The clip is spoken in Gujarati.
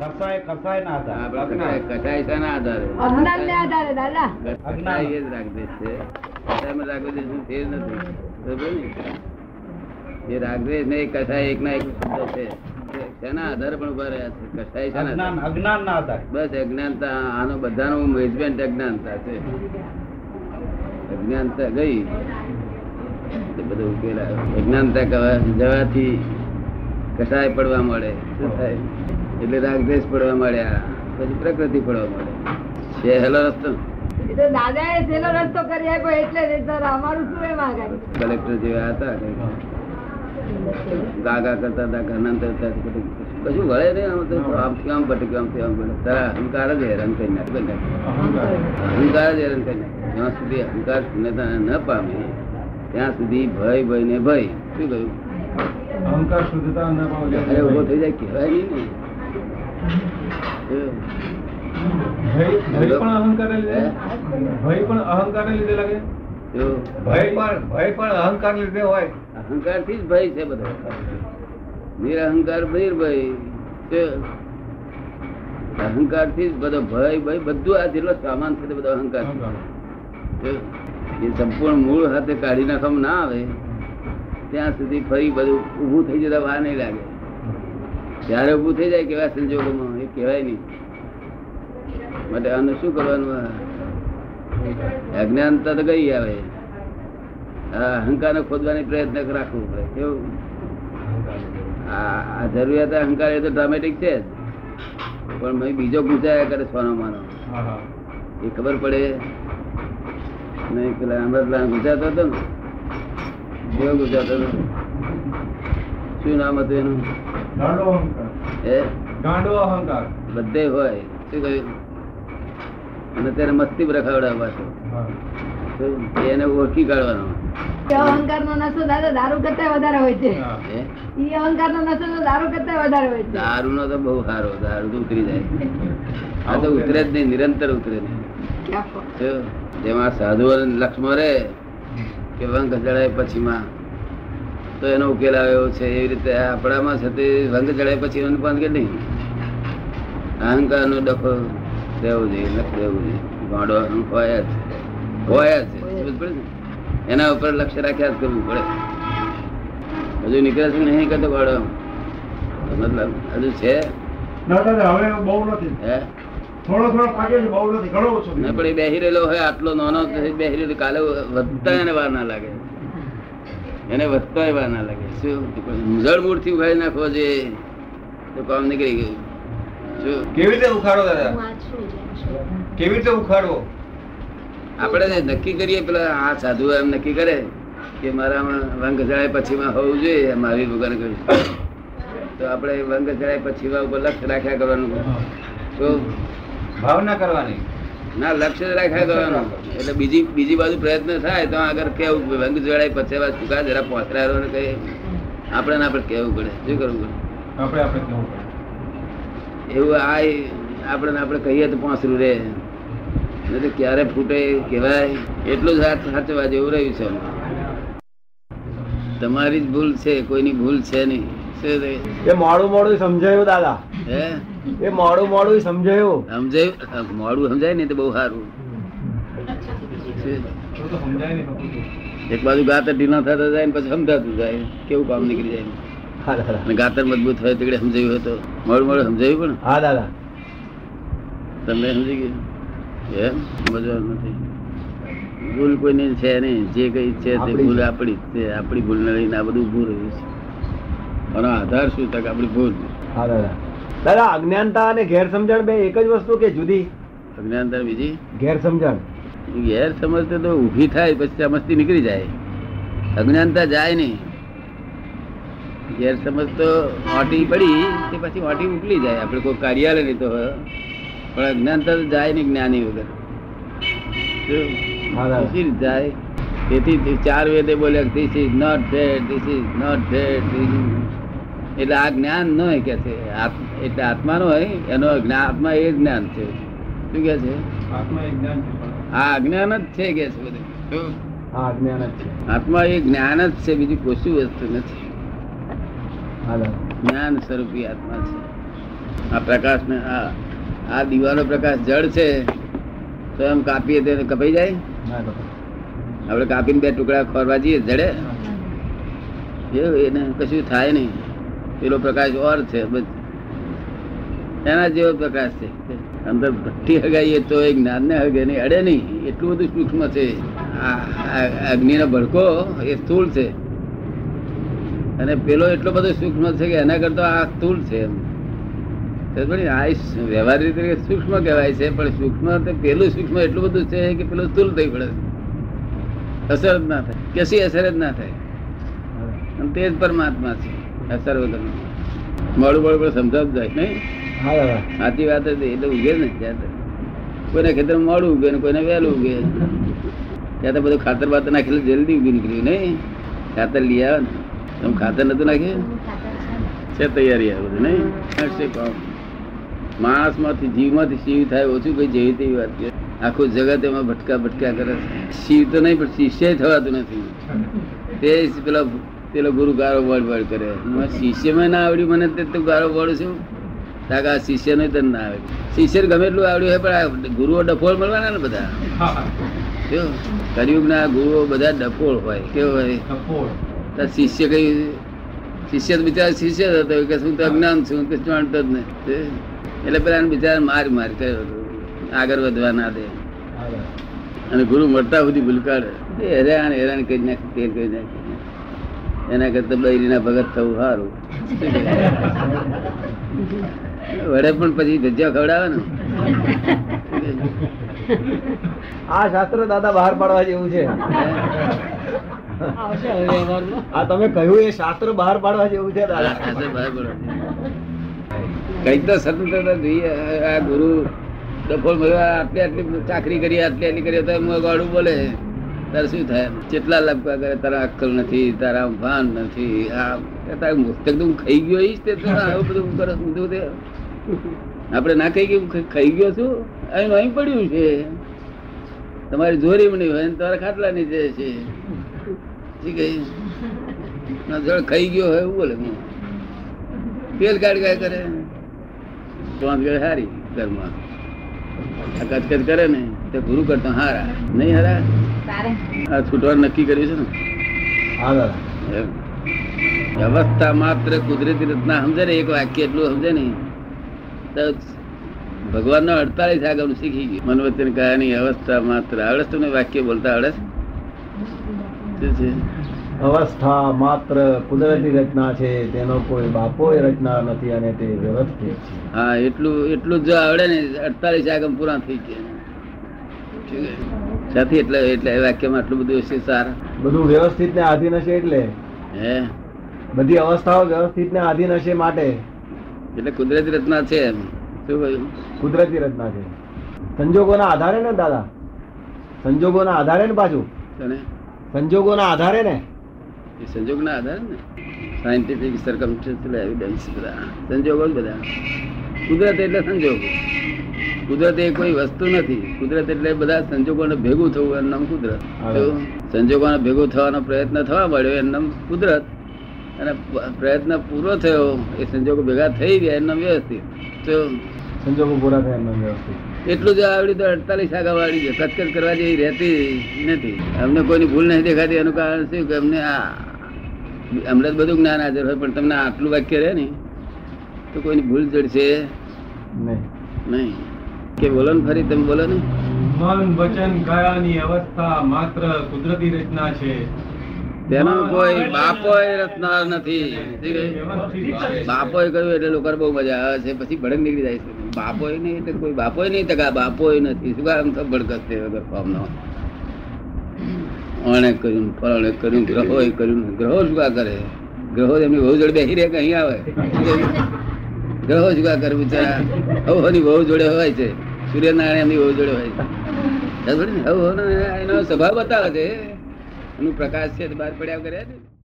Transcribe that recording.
કસાય કસાય ના હતા કસાય કસાય શાના આધારે. અજ્ઞાનને આધારે દાદા. કસાય એ જ રાગદ્વેષ છે. કસાયમાં રાગદ્વેષનું ફેર નથી. એ રાગદ્વેષ ને કસાય એક ના એક શબ્દો છે. તે આધારે પણ ઊભા રહ્યા છે? કસાય શાના અજ્ઞાન ના હતા બસ અજ્ઞાનતા આનો બધાનો મેજમેન્ટ અજ્ઞાનતા છે. અજ્ઞાનતા ગઈ. બધું ઉકેલા અજ્ઞાનતા જવાથી કસાય પડવા મળે. શું થાય? એટલે રાગદ્વેષ પડવા મળ્યા પછી પ્રકૃતિ પડવા મળે સહેલો હેલો રસ્તો. એ તો રસ્તો કરી આપ્યો એટલે જ સર અમારું શું એમાં આગળ? કલેક્ટર જેવા હતા ગાગા કરતા હતા ઘરના અંદર કશું વળે નહીં આમ તો. આમથી આમ ભટકે આમથી આમ ભટકે. તારા અહંકાર જ હેરાન કરી નાખે અહંકાર. જ હેરાન કરી નાખે. જ્યાં સુધી અહંકાર શૂન્યતા ન પામે ત્યાં સુધી ભય ભય ને ભય. શું કહ્યું? અહંકાર શુદ્ધતા ન ઊભો થઈ જાય કહેવાય નહીં ને. ભય ભય પણ અહંકાર ભય પણ અહંકાર લીધે લાગે? ભય પણ ભય પણ અહંકાર લીધે હોય. અહંકારથી જ ભય છે બધો. નિરહંકાર નિર્ભય અહંકારથી જ બધો ભય ભય બધું આ જેટલો સામાન છે બધો અહંકાર. એ સંપૂર્ણ મૂળ હાથે કાઢી નાખવામાં ના આવે. ત્યાં સુધી ફરી બધું ઊભું થઈ જતા વાર નહીં લાગે. ત્યારે ઊભું થઈ જાય કેવા સંજોગોમાં? એ કહેવાય નહીં. માટે આનું શું કરવાનું? અજ્ઞાનતા તો ગઈ આવે. આ અહંકાર ને ખોદવાની પ્રયત્ન રાખવો પડે. કેવું? આ જરૂરિયાત અહંકાર એ તો ડ્રામેટિક છે પણ મેં બીજો ગુંચાયા કરે સોનો માનો. એ ખબર પડે? નહીં પેલા અમૃતલાલ ગુજરાતો હતો ને. કેવો ગુજરાતો હતો? શું નામ હતું એનું? ગાંડો અહંકાર. ગાંડો અહંકાર. બધે હોય. શું કહ્યું? અને તેને મસ્તી રખાવડાવવા છે એને ઓળખી કાઢવાનો. અહંકાર નો નશો દાદા દારૂ કરતા વધારે હોય છે. ઈ અહંકારનો નશો દારૂ કરતા વધારે હોય છે. દારૂ નો તો બહુ સારો. દારૂ તો ઉતરી જાય. આ તો ઉતરે જ નહીં નિરંતર ઉતરે નહીં. જેમાં સાધુઓ લક્ષ્મણ રે કે વંક પછી પછીમાં તો એનો ઉકેલ આવ્યો છે એવી રીતે આપણામાં છે તે વંક ચડાય પછી એનું બંધ કે નહીં? અહંકારનો ડખો રહેવો જોઈએ નથી રહેવું જોઈએ. ગાંડો અહંક હોય જ. હોય જ. સમજ પડે ને? એના ઉપર લક્ષ્ય રાખ્યા જ કરવું પડે. હજુ નીકળે છે નહીં કરતો ગાડો મતલબ હજુ છે? હવે બહુ નથી. હે? થોડો થોડો પાકે છે બહુ નથી. ઘણો ઓછો. પણ એ બેહી રહેલો હોય આટલો નાનો બેહી રહેલો કાલે વધતા એને વાર ના લાગે. એને વધતા એવા ના લાગે. શું? જળ મૂળથી ઉઘાડી નાખો જે તો કામ નીકળી ગયું. શું? કેવી રીતે ઉખાડો દાદા? કેવી રીતે ઉખાડવો? આપણે નક્કી કરીએ પેલા આ સાધુ એમ નક્કી કરે કે મારામાં વંગ જાય પછીમાં હોવું જોઈએ મહાવીર ભગવાન કહ્યું તો આપણે વંગ જાય પછીમાં ઉપર લક્ષ રાખ્યા કરવાનું. તો ભાવના કરવાની. ના લક્ષ્ય રાખાય તો એટલે બીજી બીજી બાજુ પ્રયત્ન થાય તો આગળ કેવું? વંગ જોડાય પછી વાત ચૂકા જરા પહોંચરાયો ને કઈ આપણે ને આપણે કેવું પડે. શું કરવું પડે? આપણે આપણે કેવું પડે. એવું આ આપણે ને આપણે કહીએ તો પાંસરું રે. તો ક્યારે ફૂટે કહેવાય? એટલું જ હાથ સાચવા જેવું રહ્યું છે તમારી જ ભૂલ છે કોઈની ભૂલ છે નહીં. છે? એ મોડું મોડું સમજાયું દાદા. હે? એ મોડું મોડું સમજાયું. સમજાયું? મોડું સમજાય ને તો બહુ સારું? તો તો. એક બાજુ ગાતર ઢીલા થતા જાય ને પછી સમજાતું જાય. કેવું કામ નીકળી જાય અને ગાતર મજબૂત હોય તો સમજાયું હોય તો મોડું મોડું સમજાયું હા દાદા. પણ તમને સમજી ગયું? એમ સમજવાનું નથી. ભૂલ કોઈની છે નહીં. જે કઈ છે તે ભૂલ આપણી જ છે. આપણી ભૂલ ને લઈને આ બધું ભૂલ રહ્યું છે. આનો આધાર શું તક આપણી ભૂલ? હા દાદા. દાદા અજ્ઞાનતા અને ગેર સમજણ બે એક જ વસ્તુ કે જુદી? અજ્ઞાનતા બીજી? ગેર ગેરસમજ ગેર સમજ તો ઊભી થાય પછી સમજતી નીકળી જાય. અજ્ઞાનતા જાય નહીં. ગેર સમજ તો ઓટી પડી તે પછી ઓટી ઉકલી જાય. આપણે કોઈ કાર્યાલય નહીં તો હોય. પણ અજ્ઞાનતા તો જાય નહીં જ્ઞાની વગર. જાય. તેથી ચાર વેદે બોલ્યા this is not that this is not that એટલે આ જ્ઞાન ન હોય કે છે. આત્મ- એટલે આત્માનો હોય એનો આત્મા એ જ્ઞાન છે. શું કે છે? આત્મા એક જ્ઞાન છે આ અજ્ઞાન જ છે કે છે બધું? આત્મા એ જ્ઞાન જ છે બીજી કશું વસ્તુ નથી. જ્ઞાન સ્વરૂપી આત્મા છે. આ પ્રકાશ ને આ આ દીવાનો પ્રકાશ જળ છે તો એમ કાપીએ તો કપાઈ જાય? આપણે કાપીને બે ટુકડા ખોરવા જઈએ જડે? એવું એને કશું થાય નહીં. પેલો પ્રકાશ ઓર છે બસ. એના જેવો પ્રકાશ છે. અંદર ભઠ્ઠી હગાઈએ તો એ જ્ઞાન ને હગે નહીં. અડે નહીં. એટલું બધું સૂક્ષ્મ છે. અગ્નિનો ભડકો એ સ્થૂળ છે. અને પેલો એટલો બધો સૂક્ષ્મ છે કે એના કરતા આ સ્થૂળ છે? આ વ્યવહારિક રીતે સૂક્ષ્મ કહેવાય છે પણ સૂક્ષ્મ તો પેલું સૂક્ષ્મ એટલું બધું છે કે પેલું સ્થૂળ થઈ પડે અસર જ ના થાય. કશી અસર જ ના થાય? અને તે જ પરમાત્મા છે. અસર વગર મોડું મોડું પણ સમજાવતું જાય નહીં? સાચી વાત હતી એટલે ઉગે ને ત્યાં તો. ખેતર મોડું ઉગે ને કોઈને વહેલું ઉગે. ત્યાં તો બધું ખાતર બાતર નાખેલું જલ્દી ઉગી નીકળ્યું નહીં ખાતર લઈ આવે ને. તમે ખાતર નતું નાખ્યું? છે. તૈયારી આવે બધું નહીં હશે કામ. જીવ જીવમાંથી શિવ થાય ઓછું કઈ જેવી તેવી વાત છે. આખું જગત એમાં ભટકા ભટકા કરે છે. શિવ તો નહીં પણ શિષ્ય થવાતું નથી. તે પેલા પેલો ગુરુ ગારો બળ બળ કરે શિષ્યમાં ના આવડ્યું મને તે તું ગારો વળ છું આ શિષ્ય નો તને ના આવે. શિષ્ય ગમે એટલું આવડ્યું હોય પણ આ ગુરુઓ ડફોળ મળવાના ને બધા? કળિયુગ ના ગુરુઓ બધા ડફોળ હોય. કેવું હોય? શિષ્ય કઈ શિષ્ય તો બિચારા શિષ્ય જ હતો. કે શું તો અજ્ઞાન છું કે જાણતો જ નહીં. એટલે પેલા બિચારા માર માર કર્યો આગળ વધવા ના દે. અને ગુરુ મળતા સુધી ભૂલકાળ. હેરાન હેરાન કરી નાખે તેલ કરી નાખે. એના કરતા બૈરીના ભગત થવું સારું વડે પણ પછી ભજીયા ખવડાવે ને. આ શાસ્ત્ર દાદા બહાર પાડવા જેવું છે. આ તમે કહ્યું એ શાસ્ત્ર બહાર પાડવા જેવું છે દાદા. કંઈક તો સ્વતંત્રતા જોઈએ. આ ગુરુ ડફોલ મળ્યો આટલી આટલી ચાકરી કરી આટલી આટલી કરી તો હું ગાડું બોલે. તારે શું થાય? કેટલા લપકા કરે? તારા અક્કલ નથી, તારા ભાન નથી, આ તારે હું ખાઈ ગયો ઈ તે આવું બધું કરે ઊંધું તે આપણે ના ખાઈ ગયું ખાઈ ગયો છું. અહીં અહીં પડ્યું છે. તમારી જોરી નહીં હોય તમારા ખાટલા નીચે છે. ઠીક ના જળ ખાઈ ગયો હોય એવું બોલે હું. તેલ કાઢ કાઢ કરે. પાંચ ગળે હારી ઘરમાં. કચકચ કરે ને, તે ગુરુ કરતા હારા. નહીં હારા? આ છૂટવાનું નક્કી કર્યું છે હા દાદા. ને અવસ્થા માત્ર કુદરતી રચના સમજે ને એક વાક્ય એટલું સમજે ને. તો ભગવાન નો અડતાલીસ આગળ શીખી ગયું. મન વચન કહાની અવસ્થા માત્ર. આવડે છે તમને વાક્ય બોલતા આવડે છે? અવસ્થા માત્ર કુદરતી રચના છે તેનો કોઈ બાપો રચના નથી અને તે વ્યવસ્થિત છે. હા એટલું એટલું જ જો આવડે ને અડતાલીસ આગમ પૂરા થઈ ગયા. સાથી એટલે એટલે વાક્યમાં આટલું બધું હશે સાર? બધું વ્યવસ્થિત ને આધીન હશે એટલે? હે? બધી અવસ્થાઓ વ્યવસ્થિત ને આધીન હશે માટે. એટલે કુદરતી રચના છે એમ. શું કહ્યું? કુદરતી રચના છે. સંજોગોના આધારે ને દાદા? સંજોગોના આધારે ને પાછું સંજોગોના આધારે ને? એ સંજોગના આધારે ને? સાયન્ટિફિક સરકમસ્ટન્શિયલ એવિડન્સ બધા. સંજોગો બધા. કુદરત એટલે સંજોગો. કુદરત એ કોઈ વસ્તુ નથી. કુદરત એટલે બધા સંજોગોને ભેગું થવું એનું નામ કુદરત. સંજોગોને ભેગું થવાનો પ્રયત્ન થવા મળ્યો એનું નામ કુદરત. અને પ્રયત્ન પૂરો થયો એ સંજોગો ભેગા થઈ ગયા એનું નામ વ્યવસ્થિત. તો સંજોગો પૂરા થયા એમનો વ્યવસ્થિત. એટલું જ આવડી તો અડતાલીસ આગળ વાળી છે. કચકચ કરવા જેવી રહેતી નથી. અમને કોઈની ભૂલ નહીં દેખાતી. એનું કારણ શું? કે અમને આ અમને બધું જ્ઞાન હાજર હોય પણ તમને આટલું વાક્ય રહે ને તો કોઈની ભૂલ જડશે? નહીં. નહીં. કે બોલો ને ફરી તમે બોલો ને. મન વચન કાયાની અવસ્થા માત્ર કુદરતી રચના છે. તેનો કોઈ બાપો રચનાર નથી. બાપો કહ્યું એટલે લોકો બહુ મજા આવે છે. પછી ભડક નીકળી જાય છે. બાપો નહીં એટલે કોઈ બાપો નહીં ટકા. બાપો નથી. શું કામ તો ભડકસ છે વગર ફોર્મનો ઓણે કર્યું ફલાણે કર્યું ગ્રહો કર્યું ગ્રહો શું કરે. ગ્રહો એમની બહુ જોડે બેસી રહે કે અહીં આવે? ગ્રહો શું કરે બિચારા. બહુ જોડે હોય છે. સૂર્યનારાયણ એમની બહુ જોડે હોય. એનો સ્વભાવ બતાવે છે. એનું પ્રકાશ છે બહાર પડ્યા કર્યા છે